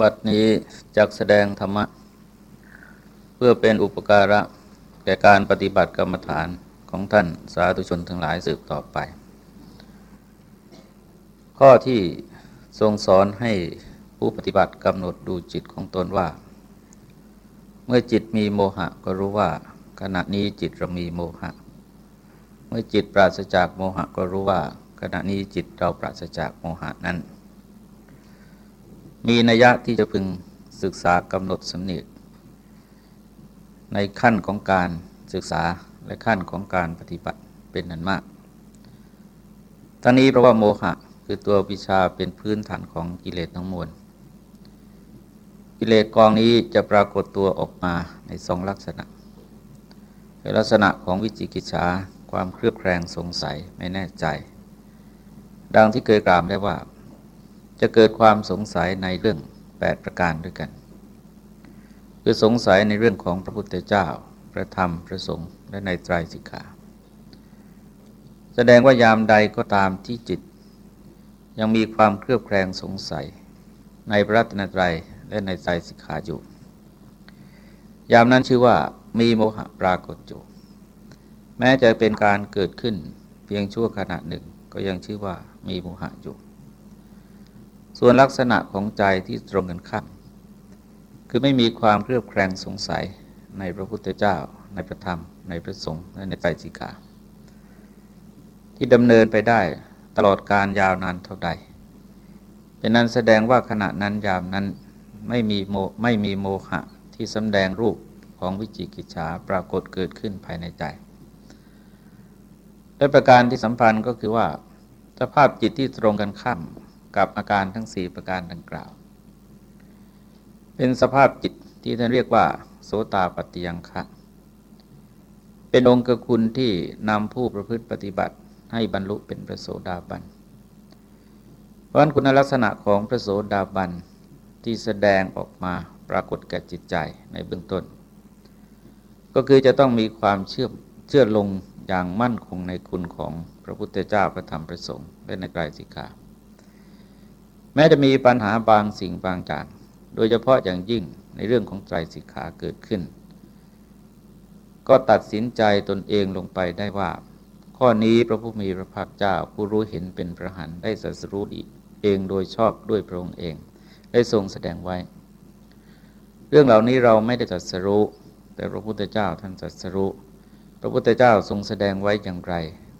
บัดนี้จักแสดงธรรมะ เพื่อเป็นอุปการะ แก่การปฏิบัติกรรมฐานของท่านสาธุชนทั้งหลายสืบต่อไป ข้อที่ทรงสอนให้ผู้ปฏิบัติกำหนดดูจิตของตนว่า เมื่อจิตมีโมหะก็รู้ว่า ขณะนี้จิตเรามีโมหะ เมื่อจิตปราศจากโมหะก็รู้ว่า ขณะนี้จิตเราปราศจากโมหะนั้น มีนัยยะที่จะพึงศึกษากำหนดสำเนียในขั้นของการศึกษาและขั้นของการปฏิบัติเป็นนันมาก ทั้งนี้เพราะว่าโมหะคือตัววิชาเป็นพื้นฐานของกิเลสทั้งมวล กิเลสกองนี้จะปรากฏตัวออกมาในสองลักษณะในลักษณะของวิจิกิจฉาความเครือบแคลงสงสัยไม่แน่ใจ ดังที่เคยกล่าวได้ว่า จะเกิดความสงสัยในเรื่อง 8 ประการด้วยกัน คือสงสัยในเรื่องของพระพุทธเจ้า พระธรรม พระสงฆ์ และในไตรสิกขาแสดงว่ายามใดก็ตามที่จิต ยังมีความเครือบแคลงสงสัย ในพระรัตนตรัยและในไตรสิกขาอยู่ ยามนั้นชื่อว่ามีโมหะปรากฏอยู่ แม้จะเป็นการเกิดขึ้นเพียงชั่วขณะหนึ่งก็ยังชื่อว่ามีโมหะอยู่ ส่วนลักษณะของใจที่ตรงกันข้ามคือไม่มีความเครือบแคลงสงสัยในพระพุทธเจ้า ในพระธรรม ในพระสงฆ์และในไตรสิกา ที่ดำเนินไปได้ตลอดการยาวนานเท่าใด เป็นนั้นแสดงว่าขณะนั้นยามนั้นไม่มีโมไม่มีโมหะที่สำแดงรูปของวิจิกิจฉาปรากฏเกิดขึ้นภายในใจและประการที่สัมพันธ์ก็คือว่าสภาพจิตที่ตรงกันข้าม กับอาการทั้งสี่ประการดังกล่าว เป็นสภาพจิตที่ท่านเรียกว่า โสตาปฏิยังคะเป็นองค์คุณที่นำผู้ประพฤติปฏิบัติให้บรรลุเป็นพระโสดาบัน เพราะคุณลักษณะของพระโสดาบันที่แสดงออกมาปรากฏแก่จิตใจในเบื้องต้น ก็คือจะต้องมีความเชื่อเชื่อลงอย่างมั่นคงในคุณของพระพุทธเจ้าพระธรรมพระสงฆ์และในไตรสิกขา แม้จะมีปัญหาบางสิ่งบางอย่างโดยเฉพาะอย่างยิ่งในเรื่องของใจสิกขาเกิดขึ้น ก็ตัดสินใจตนเองลงไปได้ว่า ข้อนี้พระผู้มีพระภาคเจ้าผู้รู้เห็นเป็นพระหันได้สัสรู้เองโดยชอบด้วยพระองค์เอง ได้ทรงแสดงไว้ เรื่องเหล่านี้เราไม่ได้สัสรู้ แต่พระพุทธเจ้าท่านสัสรู้พระพุทธเจ้าทรงแสดงไว้อย่างไร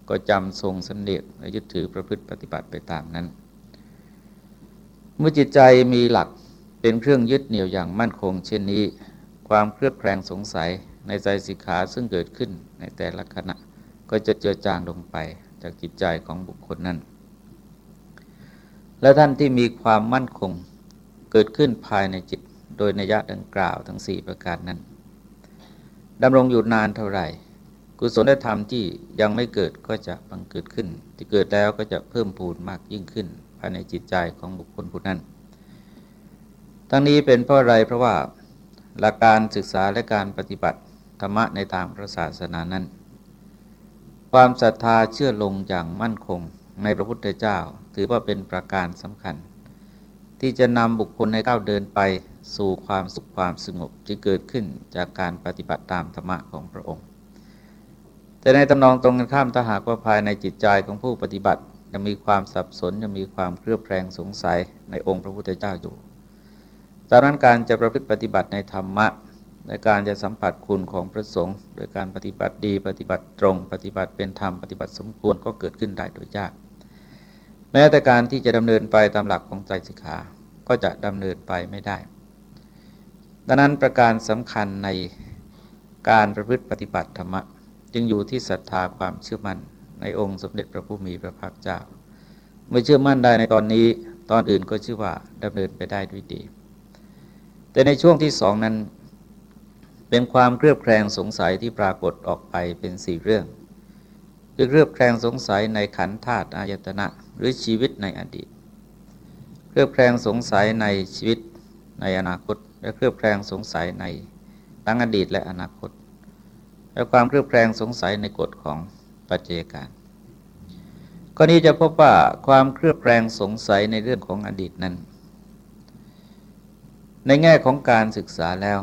ก็จำทรงสำเนียกและยึดถือประพฤติปฏิบัติไปตามนั้น เมื่อจิตใจมีหลักเป็นเครื่องยึดเหนี่ยวอย่างมั่นคง เช่นนี้ ความเครือบแคลงสงสัยในใจสิกขาซึ่งเกิดขึ้นในแต่ละขณะ ก็จะเจือจางลงไปจากจิตใจของบุคคลนั้น และท่านที่มีความมั่นคงเกิดขึ้นภายในจิตโดยนัยะดังกล่าวทั้งสี่ประการนั้นดำรงอยู่นานเท่าไหร่ กุศลธรรมที่ยังไม่เกิดก็จะบังเกิดขึ้น ที่เกิดแล้วก็จะเพิ่มพูนมากยิ่งขึ้นายในจิตใจของบุคคลผู้นั้น ทั้งนี้เป็นเพราะอะไรเพราะว่าหลักการศึกษาและการปฏิบัติธรรมะในทางพระศาสนานั้น ความศรัทธาเชื่อลงอย่างมั่นคงในพระพุทธเจ้า ถือว่าเป็นประการสำคัญ ที่จะนำบุคคลให้ก้าวเดินไปสู่ความสุขความสงบที่เกิดขึ้นจากการปฏิบัติตามธรรมะของพระองค์ แต่ในตำนองตรงกันข้ามถ้าหากว่าภายในจิตใจของผู้ปฏิบัติ ยังมีความสับสนยังมีความเครือบแคลงสงสัยในองค์พระพุทธเจ้าอยู่ดังนั้นการจะประพฤติปฏิบัติในธรรมะในการจะสัมผัสคุณของพระสงฆ์โดยการปฏิบัติดีปฏิบัติตรง ปฏิบัติเป็นธรรมปฏิบัติสมควรก็เกิดขึ้นได้โดยยาก แม้แต่การที่จะดำเนินไปตามหลักของใจสิกขาก็จะดำเนินไปไม่ได้ ดังนั้นประการสำคัญในการประพฤติปฏิบัติธรรมะจึงอยู่ที่ศรัทธาความเชื่อมั่น ในองค์สมเด็จพระผู้มีพระภาคเจ้า เมื่อเชื่อมั่นได้ในตอนนี้ตอนอื่นก็ชื่อว่าดำเนินไปได้ด้วยดี แต่ในช่วงที่สองนั้น เป็นความเครือบแคลงสงสัยที่ปรากฏออกไปเป็นสี่เรื่องคือเครือบแคลงสงสัยในขันธาตุอายตนะ หรือชีวิตในอดีต เครือบแคลงสงสัยในชีวิตในอนาคต และเครือบแคลงสงสัยในตั้งอดีตและอนาคต และความเครือบแคลงสงสัยในกฎของ ปัจจัยการกรณีจะพบว่าความเครือบแคลงสงสัยในเรื่องของอดีตนั้น ในแง่ของการศึกษาแล้ว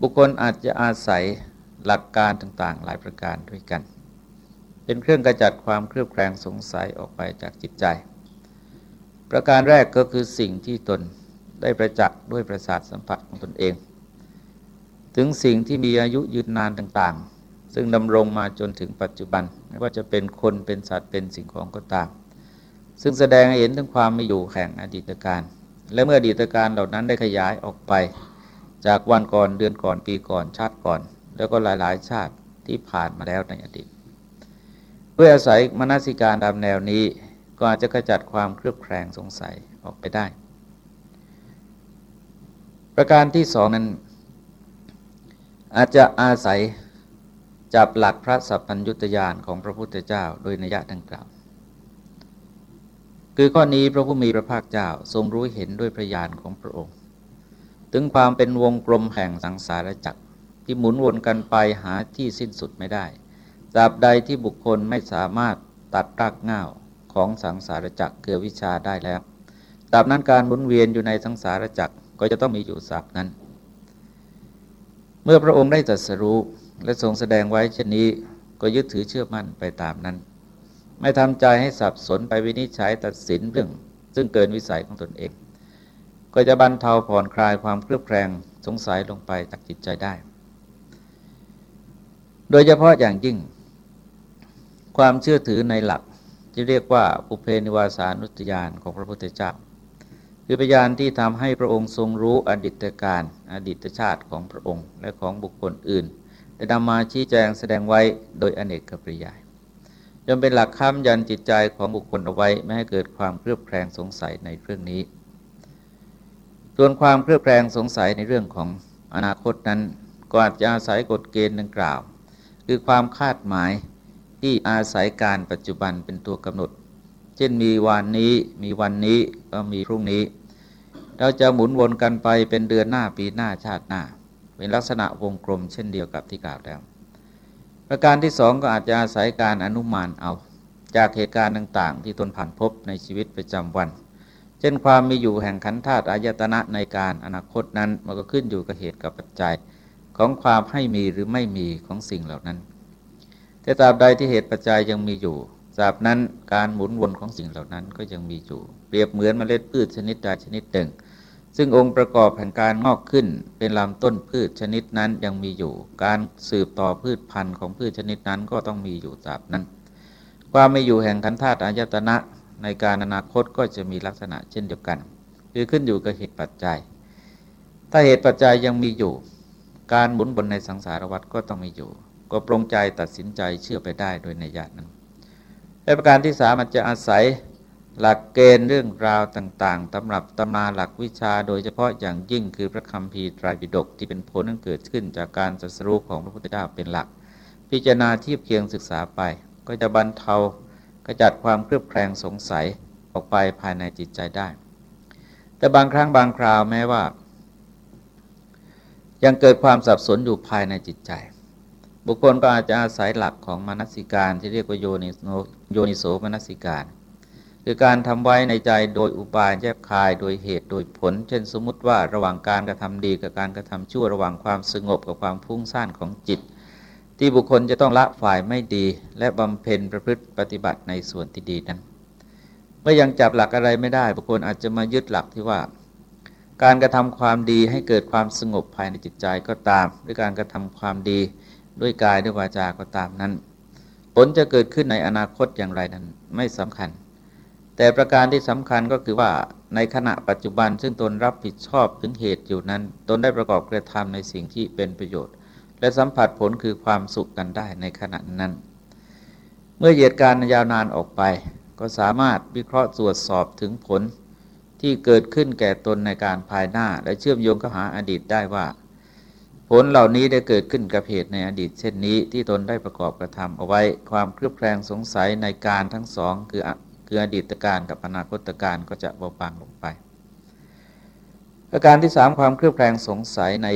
บุคคลอาจจะอาศัยหลักการต่างๆ หลายประการด้วยกัน เป็นเครื่องกระจัดความเครือบแคลงสงสัยออกไปจากจิตใจ ประการแรกก็คือสิ่งที่ตนได้ประจักษ์ด้วยประสาทสัมผัสของตนเอง ถึงสิ่งที่มีอายุยืนนานต่างๆ ซึ่งดำรงมาจนถึงปัจจุบันไม่ว่าจะเป็นคนเป็นสัตว์เป็นสิ่งของก็ตาม ซึ่งแสดงให้เห็นถึงความไม่อยู่แห่งอดีตการ และเมื่ออดีตการเหล่านั้นได้ขยายออกไป จากวันก่อนเดือนก่อนปีก่อนชาติก่อน แล้วก็หลายๆ ชาติที่ผ่านมาแล้วในอดีตด้วยอาศัยมนสิการตามแนวนี้ก็อาจจะขจัดความเครือบแคลงสงสัยออกไปได้ ประการที่สองนั้น อาจจะอาศัย จับหลักพระสัพพัญญุตยานของพระพุทธเจ้าโดยนัยดังกล่าว คือข้อนี้พระผู้มีพระภาคเจ้าทรงรู้เห็นด้วยพระญาณของพระองค์ ถึงความเป็นวงกลมแห่งสังสารจักรที่หมุนวนกันไปหาที่สิ้นสุดไม่ได้ตราบใดที่บุคคลไม่สามารถตัดรากเง่าของสังสารจักรเกือวิชาได้แล้วตราบนั้นการหมุนเวียนอยู่ในสังสารจักรก็จะต้องมีอยู่สับนั้น เมื่อพระองค์ได้ตรัสรู้ และทรงแสดงไว้เช่นนี้ก็ยึดถือเชื่อมั่นไปตามนั้น ไม่ทำใจให้สับสนไปวินิจฉัยตัดสินเรื่อง ซึ่งเกินวิสัยของตนเอง ก็จะบรรเทาผ่อนคลายความเครือบแคลงสงสัยลงไปจากจิตใจได้ โดยเฉพาะอย่างยิ่ง ความเชื่อถือในหลักที่เรียกว่าอุเพนิวาสานุตยานของพระพุทธเจ้าคือพยานที่ทำให้พระองค์ทรงรู้อดีตการอดีตชาติของพระองค์และของบุคคลอื่น ได้นำมาชี้แจงแสดงไว้โดยอเนกกปริยายจนเป็นหลักค้ำยันจิตใจของบุคคลเอาไว้ไม่ให้เกิดความเครือบแคลงสงสัยในเรื่องนี้ ส่วนความเครือบแคลงสงสัยในเรื่องของอนาคตนั้นก็อาจจะอาศัยกฎเกณฑ์ดังกล่าว คือความคาดหมายที่อาศัยการปัจจุบันเป็นตัวกำหนด เช่นมีวันนี้มีวันนี้ก็มีพรุ่งนี้ เราจะหมุนวนกันไปเป็นเดือนหน้าปีหน้าชาติหน้า เป็นลักษณะวงกลมเช่นเดียวกับที่กล่าวแล้ว ประการที่สองก็อาจจะอาศัยการอนุมานเอา จากเหตุการณ์ต่างๆ ที่ตนผ่านพบในชีวิตประจำวัน เช่นความมีอยู่แห่งขันธาตุอายตนะในการอนาคตนั้นมันก็ขึ้นอยู่กับเหตุกับปัจจัยของความให้มีหรือไม่มีของสิ่งเหล่านั้น แต่ตราบใดที่เหตุปัจจัยยังมีอยู่ตราบนั้นการหมุนวนของสิ่งเหล่านั้นก็ยังมีอยู่ เปรียบเหมือนเมล็ดพืชชนิดใดชนิดหนึ่ง ซึ่งองค์ประกอบแห่งการงอกขึ้นเป็นลำต้นพืชชนิดนั้นยังมีอยู่ การสืบต่อพืชพันธุ์ของพืชชนิดนั้นก็ต้องมีอยู่ตราบนั้น ความไม่อยู่แห่งขันธาตุอายตนะในการอนาคตก็จะมีลักษณะเช่นเดียวกัน คือขึ้นอยู่กับเหตุปัจจัย ถ้าเหตุปัจจัยยังมีอยู่ การหมุนบนในสังสารวัฏก็ต้องมีอยู่ ก็ปรงใจตัดสินใจเชื่อไปได้โดยในญาตินั้นและประการที่สามอาจจะอาศัย หลักเกณฑ์เรื่องราวต่างๆตำรับตำนาหลักวิชา โดยเฉพาะอย่างยิ่งคือพระคำพีไตรปิฎกที่เป็นผลนั้นเกิดขึ้นจากการสัสรุปของพระพุทธเจ้าเป็นหลัก พิจารณาเทียบเคียงศึกษาไป ก็จะบรรเทากระจัดความเครือบแคลงสงสัยออกไปภายในจิตใจได้ แต่บางครั้งบางคราวแม้ว่า ยังเกิดความสับสนอยู่ภายในจิตใจ บุคคลก็อาจจะอาศัยหลักของมนสิการที่เรียกว่าโยนิโสโยนิโสมนสิการ คือการทำไว้ในใจโดยอุบายแยบคายโดยเหตุโดยผล เช่นสมมติว่าระหว่างการกระทำดีกับการกระทำชั่วระหว่างความสงบกับความพุ่งซ่านของจิต ที่บุคคลจะต้องละฝ่ายไม่ดี และบำเพ็ญประพฤติปฏิบัติในส่วนที่ดีนั้น เมื่อยังจับหลักอะไรไม่ได้ บุคคลอาจจะมายึดหลักที่ว่า การกระทำความดีให้เกิดความสงบภายในจิตใจก็ตามด้วยการกระทำความดีด้วยกายด้วยวาจาก็ตามนั้น ผลจะเกิดขึ้นในอนาคตอย่างไรนั้นไม่สำคัญ แต่ประการที่สำคัญก็คือว่าในขณะปัจจุบันซึ่งตนรับผิดชอบถึงเหตุอยู่นั้น ตนได้ประกอบกระทำในสิ่งที่เป็นประโยชน์ และสัมผัสผลคือความสุขกันได้ในขณะนั้น เมื่อเหตุการณ์ยาวนานออกไป ก็สามารถวิเคราะห์ตรวจสอบถึงผลที่เกิดขึ้นแก่ตนในการภายหน้า และเชื่อมโยงเข้าหาอดีตได้ว่า ผลเหล่านี้ได้เกิดขึ้นกับเหตุในอดีต เช่นนี้ที่ตนได้ประกอบกระทำเอาไว้ความเครือบแคลงสงสัยในการทั้งสองคือ คืออดีตการกับอนาคตการก็จะเบาบางลงไปประการที่สามความเครือบแคลงสงสัยใน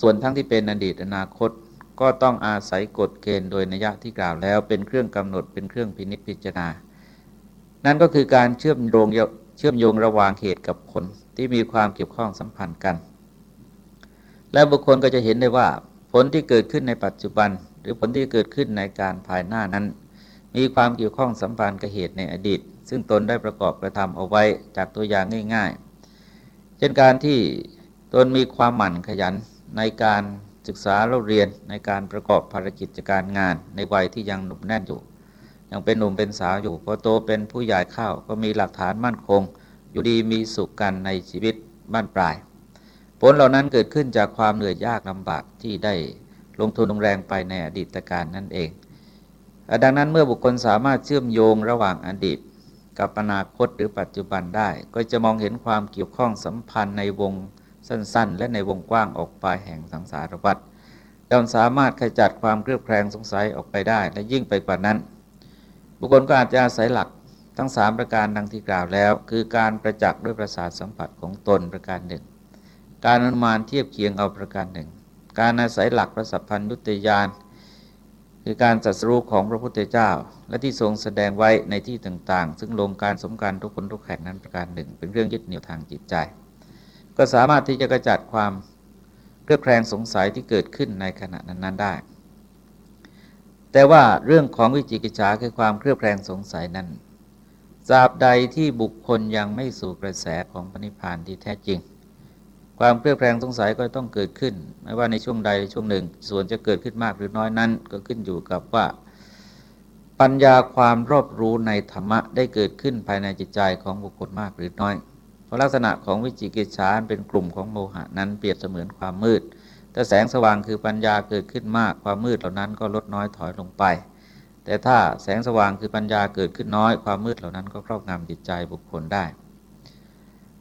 ส่วนทั้งที่เป็นอดีตอนาคต ก็ต้องอาศัยกฎเกณฑ์โดยนัยะที่กล่าวแล้วเป็นเครื่องกำหนดเป็นเครื่องพินิจพิจารณา นั่นก็คือการเชื่อมโยงเชื่อมโยงระหว่างเหตุกับผลที่มีความเกี่ยวข้องสัมพันธ์กัน และบุคคลก็จะเห็นได้ว่าผลที่เกิดขึ้นในปัจจุบัน หรือผลที่เกิดขึ้นในการภายหน้านั้น มีความเกี่ยวข้องสัมพันธ์กับเหตุในอดีต ซึ่งตนได้ประกอบกระทำเอาไว้จากตัวอย่างง่าย ๆ เช่นการที่ตนมีความหมั่นขยันในการศึกษาเราเรียนในการประกอบภารกิจการงาน ในวัยที่ยังหนุ่มแน่นอยู่ ยังเป็นหนุ่มเป็นสาวอยู่พอโตเป็นผู้ใหญ่เข้าก็มีหลักฐานมั่นคง อยู่ดีมีสุขกันในชีวิตบ้านปลาย ผลเหล่านั้นเกิดขึ้นจากความเหนื่อยยากลำบากที่ได้ลงทุนลงแรงไปในอดีตการนั่นเอง ดังนั้นเมื่อบุคคลสามารถเชื่อมโยงระหว่างอดีต กับอนาคตหรือปัจจุบันได้ ก็จะมองเห็นความเกี่ยวข้องสัมพันธ์ในวงสั้น ๆ และในวงกว้างออกไปแห่งสังสารวัฏย่อมสามารถขจัดความเครือบแคลงสงสัยออกไปได้ และยิ่งไปกว่านั้น บุคคลก็อาจจะอาศัยหลักทั้ง 3 ประการดังที่กล่าวแล้ว คือการประจักษ์ด้วยประสาทสัมผัสของตนประการหนึ่ง การอนุมานเทียบเคียงเอาประการหนึ่ง การอาศัยหลักประสัพพัญญุตยาน คือการจัสรู้ของพระพุทธเจ้า และที่ทรงแสดงไว้ในที่ต่างๆ ซึ่งลงการสมการทุกคนทุกแห่งนั้นประการหนึ่ง เป็นเรื่องยึดเหนี่ยวทางจิตใจ ก็สามารถที่จะกระจัดความเครือบแคลงสงสัยที่เกิดขึ้นในขณะนั้นๆได้ แต่ว่าเรื่องของวิจิกิจฉาคือความเครือบแคลงสงสัยนั้นตราบใดที่บุคคลยังไม่สู่กระแสของปณิพานที่แท้จริง ความเครือบแคลงสงสัยก็ต้องเกิดขึ้น ไม่ว่าในช่วงใดช่วงหนึ่ง ส่วนจะเกิดขึ้นมากหรือน้อยนั้น ก็ขึ้นอยู่กับว่า ปัญญาความรอบรู้ในธรรมะได้เกิดขึ้นภายในจิตใจของบุคคลมากหรือน้อย เพราะลักษณะของวิจิกิจฉาเป็นกลุ่มของโมหะนั้นเปรียบเสมือนความมืดแต่แสงสว่างคือปัญญาเกิดขึ้นมากความมืดเหล่านั้นก็ลดน้อยถอยลงไป แต่ถ้าแสงสว่างคือปัญญาเกิดขึ้นน้อยความมืดเหล่านั้นก็ครอบงำจิตใจบุคคลได้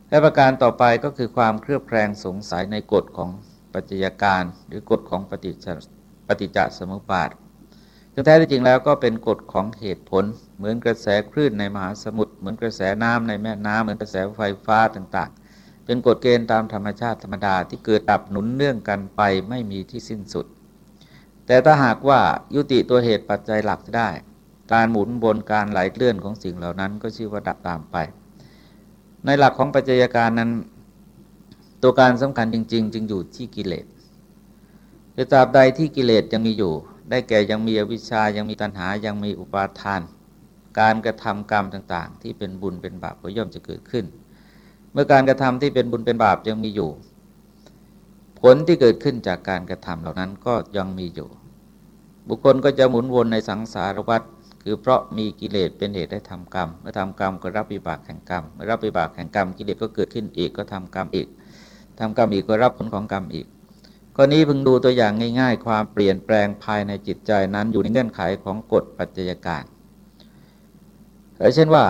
และประการต่อไปก็คือความเครือบแคลงสงสัยในกฎของปัจจัยการ หรือกฎของปฏิจจปฏิจจสมุปบาทซึ่งแท้ที่จริงแล้วก็เป็นกฎของเหตุผล เหมือนกระแสคลื่นในมหาสมุทรเหมือนกระแสน้ำในแม่น้ำเหมือนกระแสไฟฟ้าต่างๆ เป็นกฎเกณฑ์ตามธรรมชาติธรรมดาที่เกิดดับหนุนเนื่องกันไปไม่มีที่สิ้นสุด แต่ถ้าหากว่ายุติตัวเหตุปัจจัยหลักได้ การหมุนบนการไหลเลื่อนของสิ่งเหล่านั้นก็ชื่อว่าดับตามไป ในหลักของปัจจัยการนั้น ตัวการสำคัญจริง ๆ จึงอยู่ที่กิเลสแต่ตราบใดที่กิเลสยังมีอยู่ ได้แก่ยังมีอวิชชายังมีตัณหายังมีอุปาทาน การกระทำกรรมต่างๆ ที่เป็นบุญเป็นบาปก็ย่อมจะเกิดขึ้น เมื่อการกระทำที่เป็นบุญเป็นบาปยังมีอยู่ ผลที่เกิดขึ้นจากการกระทำเหล่านั้นก็ยังมีอยู่ บุคคลก็จะหมุนวนในสังสารวัฏ คือเพราะมีกิเลสเป็นเหตุให้ทำกรรม เมื่อทำกรรมก็รับวิบากแห่งกรรมเมื่อรับวิบากแห่งกรรมกิเลสก็เกิดขึ้นอีกก็ทำกรรมอีกทำกรรมอีกก็รับผลของกรรมอีกข้อนี้พึงดูตัวอย่างง่าย ๆ ความเปลี่ยนแปลงภายในจิตใจนั้นอยู่ในเงื่อนไขของกฎปัจจัยการเช่นว่า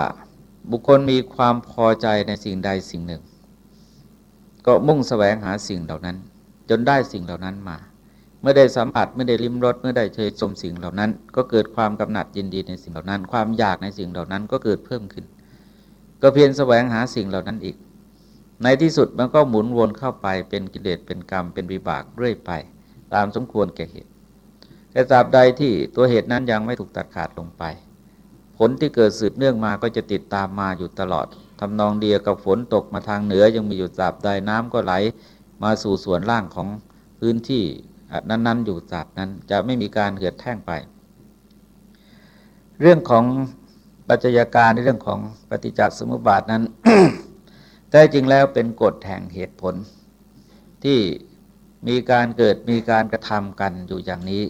บุคคลมีความพอใจในสิ่งใดสิ่งหนึ่ง ก็มุ่งแสวงหาสิ่งเหล่านั้น จนได้สิ่งเหล่านั้นมา เมื่อได้สัมผัสเมื่อได้ลิ้มรสเมื่อได้เชยชมสิ่งเหล่านั้น ก็เกิดความกำหนัดยินดีในสิ่งเหล่านั้น ความอยากในสิ่งเหล่านั้นก็เกิดเพิ่มขึ้น ก็เพียรแสวงหาสิ่งเหล่านั้นอีก ในที่สุดมันก็หมุนวนเข้าไปเป็นกิเลสเป็นกรรมเป็นวิบากเรื่อยไป ตามสมควรแก่เหตุ แต่ตราบใดที่ตัวเหตุนั้นยังไม่ถูกตัดขาดลงไป ผลที่เกิดสืบเนื่องมาก็จะติดตามมาอยู่ตลอดทำนองเดียวกับฝนตกมาทางเหนือยังมีอยู่ตราบใดน้ำก็ไหลมาสู่ส่วนล่างของพื้นที่ นั้นๆ อยู่ตราบนั้นจะไม่มีการเหือดแท่งไป เรื่องของปัจจัยการในเรื่องของปฏิจจสมุปบาทนั้นแต่จริงแล้วเป็นกฎแห่งเหตุผล ที่มีการเกิดมีการกระทำกันอยู่อย่างนี้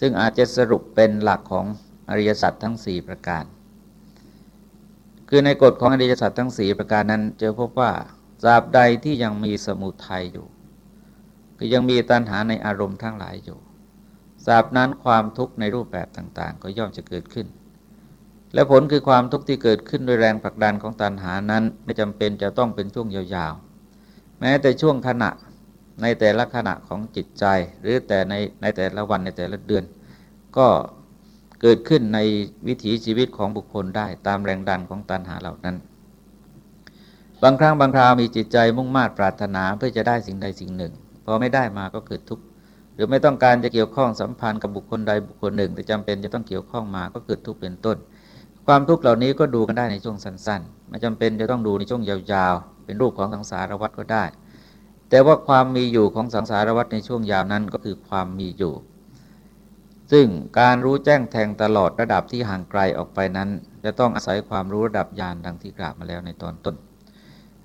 ซึ่งอาจจะสรุปเป็นหลักของอริยสัจทั้ง 4 ประการ คือในกฎของอริยสัจทั้ง 4 ประการนั้น เจอพบว่าตราบใดที่ยังมีสมุทัยอยู่ คือยังมีตัณหาในอารมณ์ทั้งหลายอยู่ตราบนั้นความทุกข์ในรูปแบบต่างๆ ก็ย่อมจะเกิดขึ้น และผลคือความทุกข์ที่เกิดขึ้นโดยแรงผลักดันของตัณหานั้น ไม่จำเป็นจะต้องเป็นช่วงยาวๆ แม้แต่ช่วงขณะในแต่ละขณะของจิตใจ หรือแต่ในในแต่ละวันในแต่ละเดือน ก็เกิดขึ้นในวิถีชีวิตของบุคคลได้ตามแรงดันของตัณหาเหล่านั้น บางครั้งบางคราวมีจิตใจมุ่งมา่ปรารถนาเพื่อจะได้สิ่งใดสิ่งหนึ่ง พอไม่ได้มาก็เกิดทุกข์หรือไม่ต้องการจะเกี่ยวข้องสัมพันธ์กับบุคคลใดบุคคลหนึ่ง แต่จำเป็นจะต้องเกี่ยวข้องมาก็เกิดทุกข์เป็นต้น ความทุกข์เหล่านี้ก็ดูกันได้ในช่วงสั้นๆไม่จำเป็นจะต้องดูในช่วงยาวๆ เป็นรูปของสังสารวัฏก็ได้ แต่ว่าความมีอยู่ของสังสารวัฏในช่วงยาวนั้นก็คือความมีอยู่ ซึ่งการรู้แจ้งแทงตลอดระดับที่ห่างไกลออกไปนั้น จะต้องอาศัยความรู้ระดับญาณดังที่กล่าวมาแล้วในตอนต้น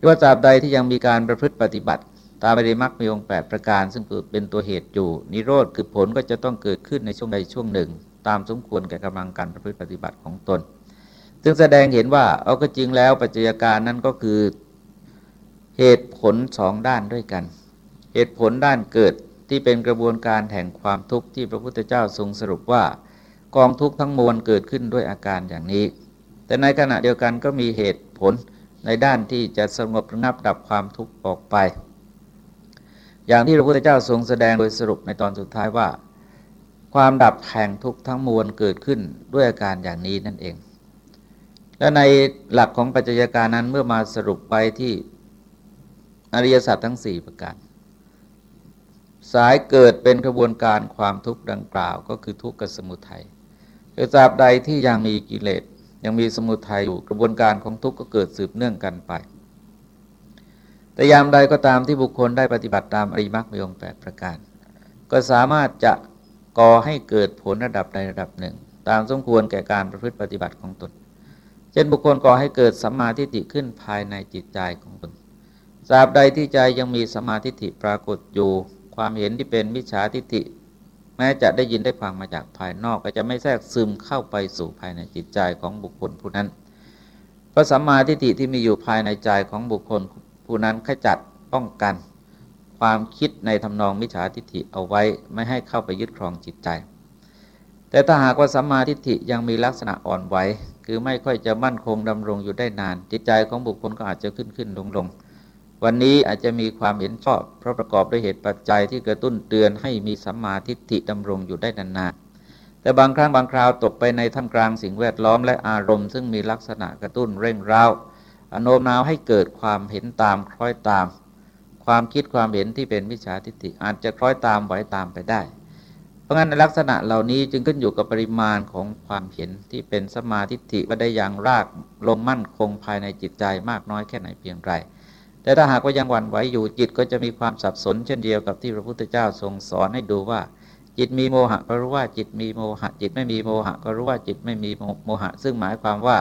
ว่าตราบใดที่ยังมีการประพฤติปฏิบัติ ตามปในมรรคมีองค์แปดประการ ซึ่งเป็นตัวเหตุอยู่ นิโรธคือผลก็จะต้องเกิดขึ้นในช่วงใดช่วงหนึ่ง ตามสมควรแก่กำลังการประพฤติปฏิบัติของตน ซึ่งแสดงเห็นว่าเอาก็จริงแล้วปัจจัยการนั้นก็คือเหตุผลสองด้านด้วยกัน เหตุผลด้านเกิดที่เป็นกระบวนการแห่งความทุกข์ที่พระพุทธเจ้าทรงสรุปว่า กองทุกข์ทั้งมวลเกิดขึ้นด้วยอาการอย่างนี้ แต่ในขณะเดียวกันก็มีเหตุผลในด้านที่จะสงบระงับดับความทุกข์ออกไป อย่างที่พระพุทธเจ้าทรงแสดงโดยสรุปในตอนสุดท้ายว่า ความดับแห่งทุกข์ทั้งมวลเกิดขึ้นด้วยอาการอย่างนี้นั่นเอง และในหลักของปัจจัยการนั้นเมื่อมาสรุปไปที่อริยสัจทั้งสี่ประการ สายเกิดเป็นกระบวนการความทุกข์ดังกล่าว ก็คือทุกข์กับสมุทัยคือตราบใดที่ยังมีกิเลสยังมีสมุทัยอยู่กระบวนการของทุกข์ก็เกิดสืบเนื่องกันไป แต่ยามใดก็ตามที่บุคคลได้ปฏิบัติตามอริมักมีองแปดประการ ก็สามารถจะก่อให้เกิดผลระดับใดระดับหนึ่ง ตามสมควรแก่การประพฤติปฏิบัติของตน เช่นบุคคลก่อให้เกิดสัมมาทิฏฐิขึ้นภายในจิตใจของตนตราบใดที่ใจยังมีสัมมาทิฏฐิปรากฏอยู่ ความเห็นที่เป็นมิจฉาทิฏฐิ แม้จะได้ยินได้ฟังมาจากภายนอกก็จะไม่แทรกซึมเข้าไปสู่ภายในจิตใจของบุคคลผู้นั้นเพราะสัมมาทิฏฐิที่มีอยู่ภายในใจของบุคคล ผู้นั้นขจัดป้องกัน ความคิดในทำนองมิจฉาทิฏฐิเอาไว้ไม่ให้เข้าไปยึดครองจิตใจ แต่ถ้าหากว่าสัมมาทิฏฐิยังมีลักษณะอ่อนไหวคือไม่ค่อยจะมั่นคงดำรงอยู่ได้นาน จิตใจของบุคคลก็อาจจะขึ้นขึ้นลงลงวันนี้อาจจะมีความเห็นชอบเพราะประกอบด้วยเหตุปัจจัยที่กระตุ้นเตือนให้มีสัมมาทิฏฐิดำรงอยู่ได้นานๆ แต่บางครั้งบางคราวตกไปในท่ามกลางสิ่งแวดล้อมและอารมณ์ ซึ่งมีลักษณะกระตุ้นเร่งร้าว โนมนาวให้เกิดความเห็นตามคล้อยตาม ความคิดความเห็นที่เป็นมิจฉาทิฏฐิอาจจะคล้อยตามไหวตามไปได้ เพราะงั้นในลักษณะเหล่านี้จึงขึ้นอยู่กับปริมาณของความเห็นที่เป็นสมาธิิว่าได้อย่างรากลงมั่นคงภายในจิตใจมากน้อยแค่ไหนเพียงไรแต่ถ้าหากว่ายังหวั่นไหวอยู่จิตก็จะมีความสับสนเช่นเดียวกับที่พระพุทธเจ้าทรงสอนให้ดูว่า จิตมีโมหะก็รู้ว่าจิตมีโมหะ จิตไม่มีโมหะก็รู้ว่าจิตไม่มีโมหะ ซึ่งหมายความว่า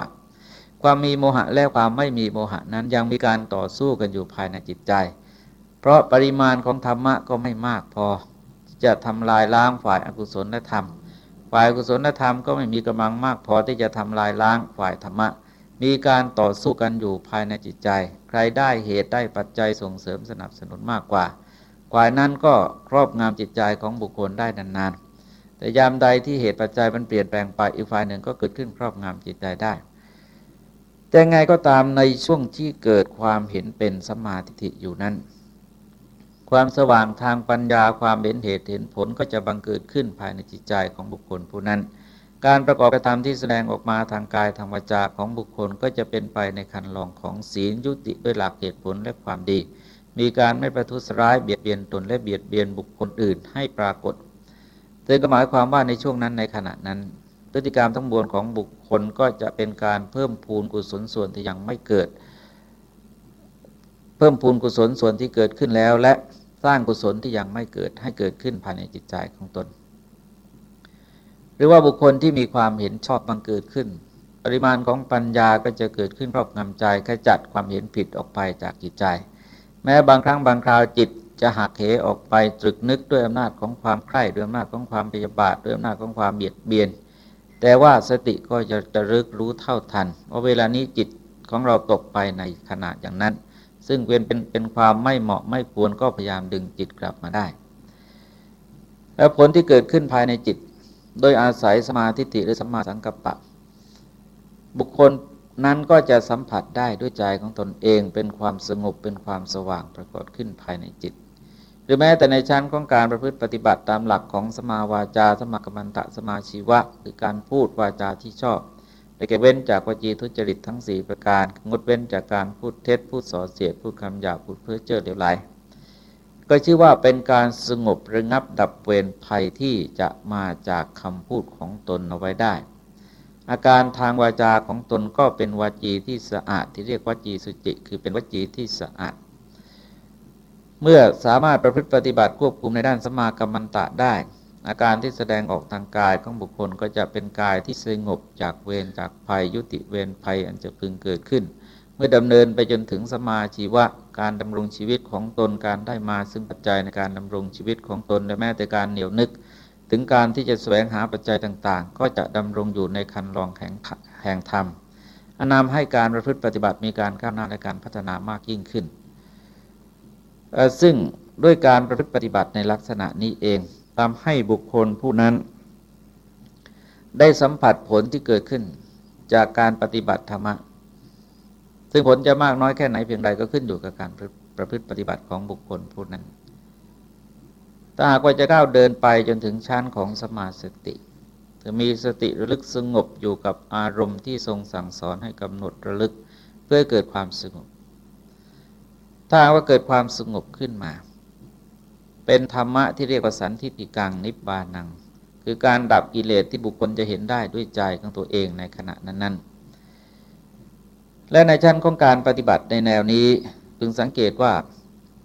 ความมีโมหะและความไม่มีโมหะนั้นยังมีการต่อสู้กันอยู่ภายในจิตใจ เพราะปริมาณของธรรมะก็ไม่มากพอ จะทำลายล้างฝ่ายอกุศลธรรม ฝ่ายกุศลธรรมก็ไม่มีกำลังมากพอที่จะทำลายล้างฝ่ายธรรมะ มีการต่อสู้กันอยู่ภายในจิตใจ ใครได้เหตุได้ปัจจัยส่งเสริมสนับสนุนมากกว่าฝ่ายนั้นก็ครอบงำจิตใจของบุคคลได้นานๆ แต่ยามใดที่เหตุปัจจัยมันเปลี่ยนแปลงไปอีกฝ่ายหนึ่งก็เกิดขึ้นครอบงำจิตใจได้ แต่ไงก็ตามในช่วงที่เกิดความเห็นเป็นสมาธิอยู่นั้น ความสว่างทางปัญญาความเห็นเหตุเห็นผลก็จะบังเกิดขึ้นภายในจิตใจของบุคคลผู้นั้น การประกอบกระทำที่แสดงออกมาทางกายทางวาจาของบุคคลก็จะเป็นไปในคันลองของศีลยุติด้วยหลักเหตุผลและความดี มีการไม่ประทุษร้ายเบียดเบียนตนและเบียดเบียนบุคคลอื่นให้ปรากฏซึ่งก็หมายความว่าในช่วงนั้นในขณะนั้น พฤติกรรมทั้งมวลของบุคคลก็จะเป็นการเพิ่มพูนกุศลส่วนที่ยังไม่เกิด เพิ่มพูนกุศลส่วนที่เกิดขึ้นแล้ว และสร้างกุศลที่ยังไม่เกิดให้เกิดขึ้นภายในจิตใจของตน หรือว่าบุคคลที่มีความเห็นชอบบังเกิดขึ้น ปริมาณของปัญญาก็จะเกิดขึ้นครอบงำใจขจัดความเห็นผิดออกไปจากจิตใจ แม้บางครั้งบางคราวจิตจะหักเหออกไปตรึกนึกด้วยอำนาจของความใคร่ด้วยอำนาจของความพยาบาทด้วยอำนาจของความเบียดเบียน แต่ว่าสติก็จะจะรึกรู้เท่าทันว่าเวลานี้จิตของเราตกไปในขณะอย่างนั้น ซึ่งเป็นเป็นเป็นความไม่เหมาะไม่ควรก็พยายามดึงจิตกลับมาได้ แล้วผลที่เกิดขึ้นภายในจิต โดยอาศัยสมาธิิหรือสมาสังกัปปะ บุคคลนั้นก็จะสัมผัสได้ด้วยใจของตนเองเป็นความสงบเป็นความสว่างปรากฏขึ้นภายในจิต หรือแม้แต่ในชั้นของการประพฤติปฏิบัติตามหลักของสมาวาจา สมากรรมตะสมาชีวะคือการพูดวาจาที่ชอบได้แก่เว้นจากวจีทุจริตทั้งสี่ประการ งดเว้นจากการพูดเท็จพูดส่อเสียดพูดคำหยาบพูดเพ้อเจ้อเดียวไหลก็ชื่อว่าเป็นการสงบระงับดับเวรภัยที่จะมาจากคำพูดของตนเอาไว้ได้ อาการทางวาจาของตนก็เป็นวาจีที่สะอาดที่เรียกวาจีสุจิ คือเป็นวจีที่สะอาด เมื่อสามารถประพฤติปฏิบัติควบคุมในด้านสมากัมมันตะได้ อาการที่แสดงออกทางกายของบุคคลก็จะเป็นกายที่สงบจากเวรจากภัยยุติเวรภัยอันจะพึงเกิดขึ้น เมื่อดำเนินไปจนถึงสมาชีวะการดำรงชีวิตของตนการได้มาซึ่งปัจจัยในการดำรงชีวิตของตนและแม้แต่การเหนียวนึก ถึงการที่จะแสวงหาปัจจัยต่างๆ ก็จะดำรงอยู่ในคันลองแห่งแห่งธรรมอนามให้การประพฤติปฏิบัติมีการก้าวหน้าและการพัฒนามากยิ่งขึ้น ซึ่งด้วยการประพฤติปฏิบัติในลักษณะนี้เองทำให้บุคคลผู้นั้น ได้สัมผัสผลที่เกิดขึ้นจากการปฏิบัติธรรมะ ซึ่งผลจะมากน้อยแค่ไหนเพียงใดก็ขึ้นอยู่กับการประพฤติปฏิบัติของบุคคลผู้นั้น ถ้าหากว่าจะก้าวเดินไปจนถึงชั้นของสมาสติจะมีสติระลึกสงบอยู่กับอารมณ์ที่ทรงสั่งสอนให้กำหนดระลึกเพื่อเกิดความสงบ ถ้าว่าเกิดความสงบขึ้นมา เป็นธรรมะที่เรียกว่าสันทิฏิกังนิบานัง คือการดับกิเลสที่บุคคลจะเห็นได้ด้วยใจของตัวเองในขณะนั้น ๆ และในชั้นของการปฏิบัติในแนวนี้พึงสังเกตว่า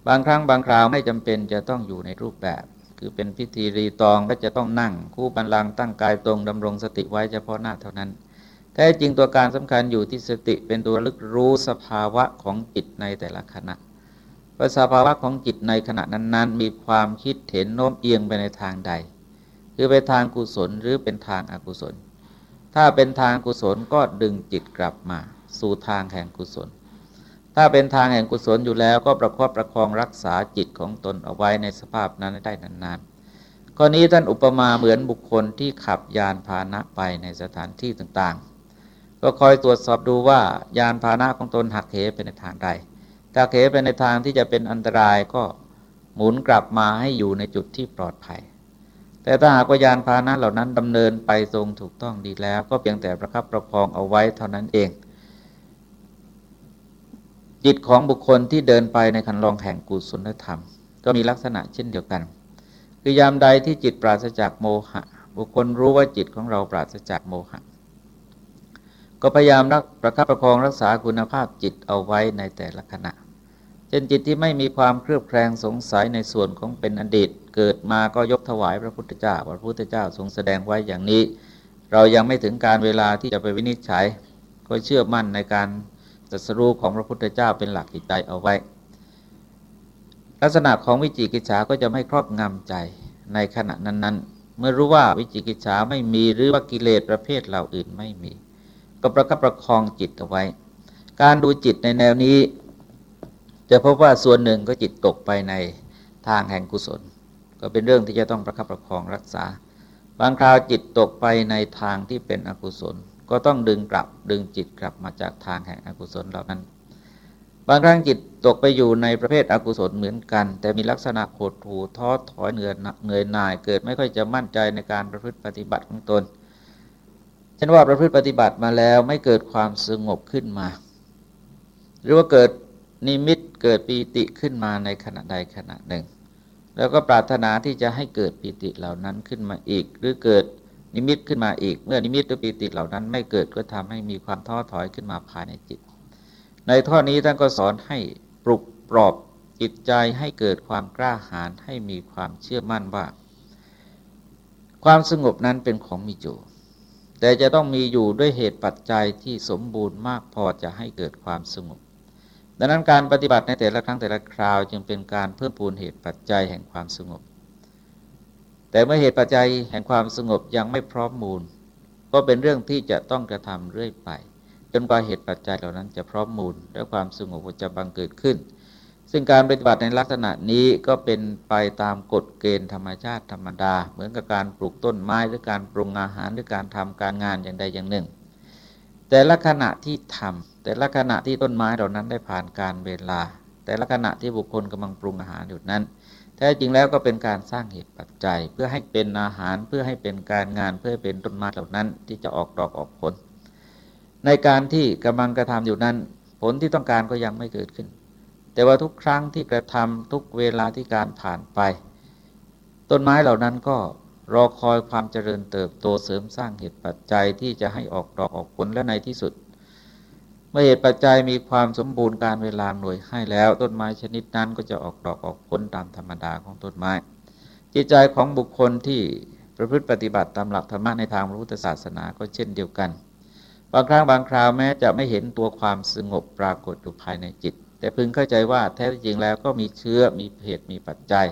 บางครั้งบางคราวไม่จำเป็นจะต้องอยู่ในรูปแบบ คือเป็นพิธีรีตองก็จะต้องนั่ง คู่บันลังตั้งกายตรงดำรงสติไว้เฉพาะหน้าเท่านั้นแท้จริงตัวการสำคัญอยู่ที่สติเป็นตัวลึกรู้สภาวะของจิตในแต่ละขณะ ว่าสภาวะของจิตในขณะนั้น ๆ มีความคิดเห็นโน้มเอียงไปในทางใด คือไปทางกุศลหรือเป็นทางอกุศล ถ้าเป็นทางกุศลก็ดึงจิตกลับมา สู่ทางแห่งกุศล ถ้าเป็นทางแห่งกุศลอยู่แล้วก็ประคบประคองรักษาจิตของตนเอาไว้ในสภาพนั้นได้นานๆข้อนี้ท่านอุปมาเหมือนบุคคลที่ขับยานพาหนะไปในสถานที่ต่างๆ ก็คอยตรวจสอบดูว่ายานพาหนะของตนหักเหไปในทางใด ถ้าเหไปในทางที่จะเป็นอันตรายก็หมุนกลับมาให้อยู่ในจุดที่ปลอดภัย แต่ถ้าหากว่ายานพาหนะเหล่านั้นดำเนินไปทรงถูกต้องดีแล้ว ก็เพียงแต่ประคับประคองเอาไว้เท่านั้นเอง จิตของบุคคลที่เดินไปในคันลองแห่งกุศลธรรม ก็มีลักษณะเช่นเดียวกัน คือยามใดที่จิตปราศจากโมหะ บุคคลรู้ว่าจิตของเราปราศจากโมหะ ก็พยายามรักประคับประคองรักษาคุณภาพจิตเอาไว้ในแต่ละขณะ เช่นจิตที่ไม่มีความเครือบแคลงสงสัยในส่วนของเป็นอดีต เกิดมาก็ยกถวายพระพุทธเจ้าพระพุทธเจ้าทรงแสดงไว้อย่างนี้ เรายังไม่ถึงการเวลาที่จะไปวินิจฉัย ก็เชื่อมั่นในการตรัสรู้ของพระพุทธเจ้าเป็นหลักจิตใจเอาไว้ ลักษณะของวิจิกิจฉาก็จะไม่ครอบงำใจในขณะนั้นๆ เมื่อรู้ว่าวิจิกิจฉาไม่มีหรือว่ากิเลสประเภทเหล่าอื่นไม่มี ก็ประคับประคองจิตเอาไว้ การดูจิตในแนวนี้ จะพบว่าส่วนหนึ่งก็จิตตกไปในทางแห่งกุศล ก็เป็นเรื่องที่จะต้องประคับประคองรักษา บางคราวจิตตกไปในทางที่เป็นอกุศล ก็ต้องดึงกลับดึงจิตกลับมาจากทางแห่งอกุศลเหล่านั้น บางครั้งจิตตกไปอยู่ในประเภทอกุศลเหมือนกัน แต่มีลักษณะโหดหูท้อถอยเหนื่อยเหนื่อยหน่ายเกิดไม่ค่อยจะมั่นใจในการประพฤติปฏิบัติของตน ช่นว่าประพฤติปฏิบัติมาแล้วไม่เกิดความสงบขึ้นมา หรือว่าเกิดนิมิตเกิดปีติขึ้นมาในขณะใดขณะหนึ่ง แล้วก็ปรารถนาที่จะให้เกิดปีติเหล่านั้นขึ้นมาอีก หรือเกิดนิมิตขึ้นมาอีก เมื่อนิมิตหรือปีติเหล่านั้นไม่เกิดก็ทำให้มีความท้อถอยขึ้นมาภายในจิต ในท่อนี้ท่านก็สอนให้ปลุกปลอบจิตใจให้เกิดความกล้าหาญให้มีความเชื่อมั่นว่า ความสงบนั้นเป็นของมีอยู่ แต่จะต้องมีอยู่ด้วยเหตุปัจจัยที่สมบูรณ์มากพอจะให้เกิดความสงบ ดังนั้นการปฏิบัติในแต่ละครั้งแต่ละคราว จึงเป็นการเพิ่มพูนเหตุปัจจัยแห่งความสงบ แต่เมื่อเหตุปัจจัยแห่งความสงบยังไม่พร้อมมูล ก็เป็นเรื่องที่จะต้องกระทำเรื่อยไป จนกว่าเหตุปัจจัยเหล่านั้นจะพร้อมมูลและความสงบจะบังเกิดขึ้น ซึ่งการปฏิบัติในลักษณะนี้ก็เป็นไปตามกฎเกณฑ์ธรรมชาติธรรมดา เหมือนกับการปลูกต้นไม้หรือการปรุงอาหารหรือการทำการงานอย่างใดอย่างหนึ่ง แต่ละขณะที่ทำแต่ละขณะที่ต้นไม้เหล่านั้นได้ผ่านการเวลา แต่ละขณะที่บุคคลกำลังปรุงอาหารอยู่นั้นแท้จริงแล้วก็เป็นการสร้างเหตุปัจจัย เพื่อให้เป็นอาหารเพื่อให้เป็นการงานเพื่อให้เป็นต้นไม้เหล่านั้นที่จะออกดอกออกผล ในการที่กำลังกระทำอยู่นั้น ผลที่ต้องการก็ยังไม่เกิดขึ้น แต่ว่าทุกครั้งที่กระทำทุกเวลาที่การผ่านไป ต้นไม้เหล่านั้นก็รอคอยความเจริญเติบโตเสริมสร้างเหตุปัจจัยที่จะให้ออกดอกออกผลและในที่สุด เมื่อเหตุปัจจัยมีความสมบูรณ์การเวลาหน่วยให้แล้ว ต้นไม้ชนิดนั้นก็จะออกดอกออกผลตามธรรมดาของต้นไม้ จิตใจของบุคคลที่ประพฤติปฏิบัติตามหลักธรรมะในทางพระพุทธศาสนาก็เช่นเดียวกัน บางครั้งบางคราวแม้จะไม่เห็นตัวความสงบปรากฏอยู่ภายในจิต แต่พึงเข้าใจว่าแท้จริงแล้วก็มีเชื้อมีเหตุมีปัจจัย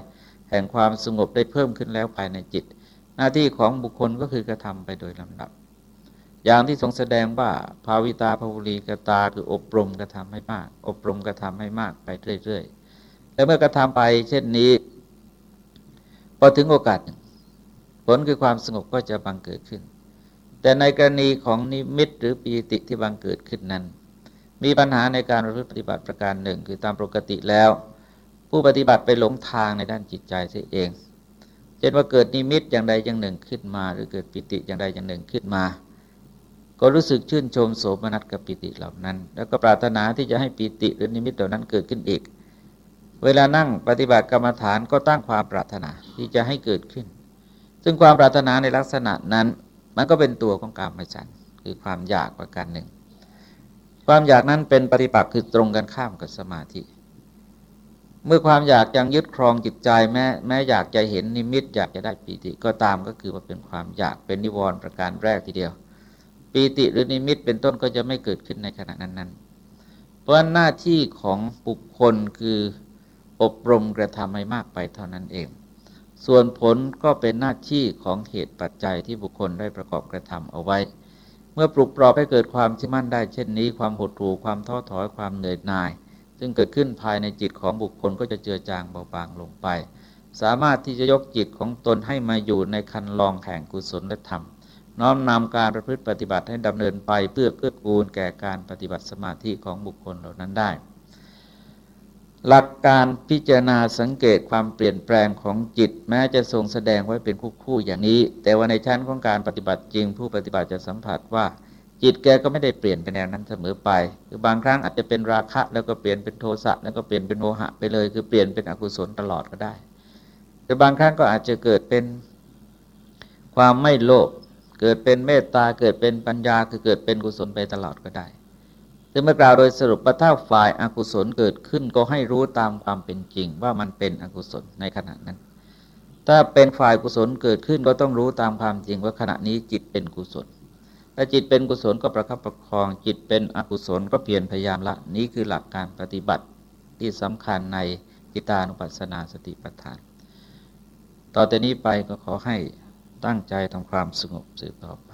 แห่งความสงบได้เพิ่มขึ้นแล้วภายในจิต หน้าที่ของบุคคลก็คือกระทำไปโดยลำดับ อย่างที่ทรงแสดงว่าภาวิตาภาวุรีกตาคืออบรมกระทำให้มาก อบรมกระทำให้มากไปเรื่อยๆและเมื่อกระทำไป เช่นนี้พอถึงโอกาสหนึ่งผลคือความสงบก็จะบังเกิดขึ้น แต่ในกรณีของนิมิตหรือปีติที่บังเกิดขึ้นนั้น มีปัญหาในการปฏิบัติประการหนึ่ง คือตามปกติแล้ว ผู้ปฏิบัติไปหลงทางในด้านจิตใจเสียเองเช่นว่าเกิดนิมิตอย่างใดอย่างหนึ่งขึ้นมา หรือเกิดปิติอย่างใดอย่างหนึ่งขึ้นมา ก็รู้สึกชื่นชมโสมนัสกับปิติเหล่านั้น แล้วก็ปรารถนาที่จะให้ปิติหรือนิมิตเหล่านั้นเกิดขึ้นอีก เวลานั่งปฏิบัติกรรมฐานก็ตั้งความปรารถนาที่จะให้เกิดขึ้น ซึ่งความปรารถนาในลักษณะนั้น มันก็เป็นตัวของกามฉันคือความอยากประการหนึ่ง ความอยากนั้นเป็นปฏิปักษ์คือตรงกันข้ามกับสมาธิ เมื่อความอยากยังยึดครองจิตใจแม้แม้อยากจะเห็นนิมิตอยากจะได้ปีติก็ตามก็คือว่าเป็นความอยากเป็นนิวรณ์ประการแรกทีเดียว ปีติหรือนิมิตเป็นต้นก็จะไม่เกิดขึ้นในขณะนั้น ๆ เพราะหน้าที่ของบุคคลคืออบรมกระทำให้มากไปเท่านั้นเอง ส่วนผลก็เป็นหน้าที่ของเหตุปัจจัยที่บุคคลได้ประกอบกระทำเอาไว้ มื่อปลุกปลอบให้เกิดความเชื่อมั่นได้เช่นนี้ ความหดหู่ความท้อถอยความเหนื่อยหน่าย ซึ่งเกิดขึ้นภายในจิตของบุคคลก็จะเจือจางเบาบางลงไป สามารถที่จะยกจิตของตนให้มาอยู่ในคันลองแห่งกุศลและธรรม น้อมนำการประพฤติปฏิบัติให้ดำเนินไปเพื่อเกื้อกูลแก่การปฏิบัติสมาธิของบุคคลเหล่านั้นได้ หลักการพิจารณาสังเกตความเปลี่ยนแปลงของจิต แม้จะทรงแสดงไว้เป็นคู่ๆอย่างนี้ แต่ว่าในชั้นของการปฏิบัติจริง ผู้ปฏิบัติจะสัมผัสว่า จิตแกก็ไม่ได้เปลี่ยนไปแนวนั้นเสมอไป คือบางครั้งอาจจะเป็นราคะแล้วก็เปลี่ยนเป็นโทสะแล้วก็เปลี่ยนเป็นโมหะไปเลย คือเปลี่ยนเป็นอกุศลตลอดก็ได้ แต่บางครั้งก็อาจจะเกิดเป็นความไม่โลภเกิดเป็นเมตตาเกิดเป็นปัญญาคือเกิดเป็นกุศลไปตลอดก็ได้ ซึ่งเมื่อกล่าวโดยสรุปว่าถ้าฝ่ายอากุศลเกิดขึ้นก็ให้รู้ตามความเป็นจริงว่ามันเป็นอกุศลในขณะนั้น ถ้าเป็นฝ่ายกุศลเกิดขึ้นก็ต้องรู้ตามความจริงว่าขณะนี้จิตเป็นกุศลถ้าจิตเป็นกุศลก็ประคับประคอง จิตเป็นอกุศลก็เพียรพยายามละ นี้คือหลักการปฏิบัติที่สำคัญในกิตานุปัสสนาสติปัฏฐาน ต่อแต่นี้ไปก็ขอให้ตั้งใจทำความสงบสืบต่อไป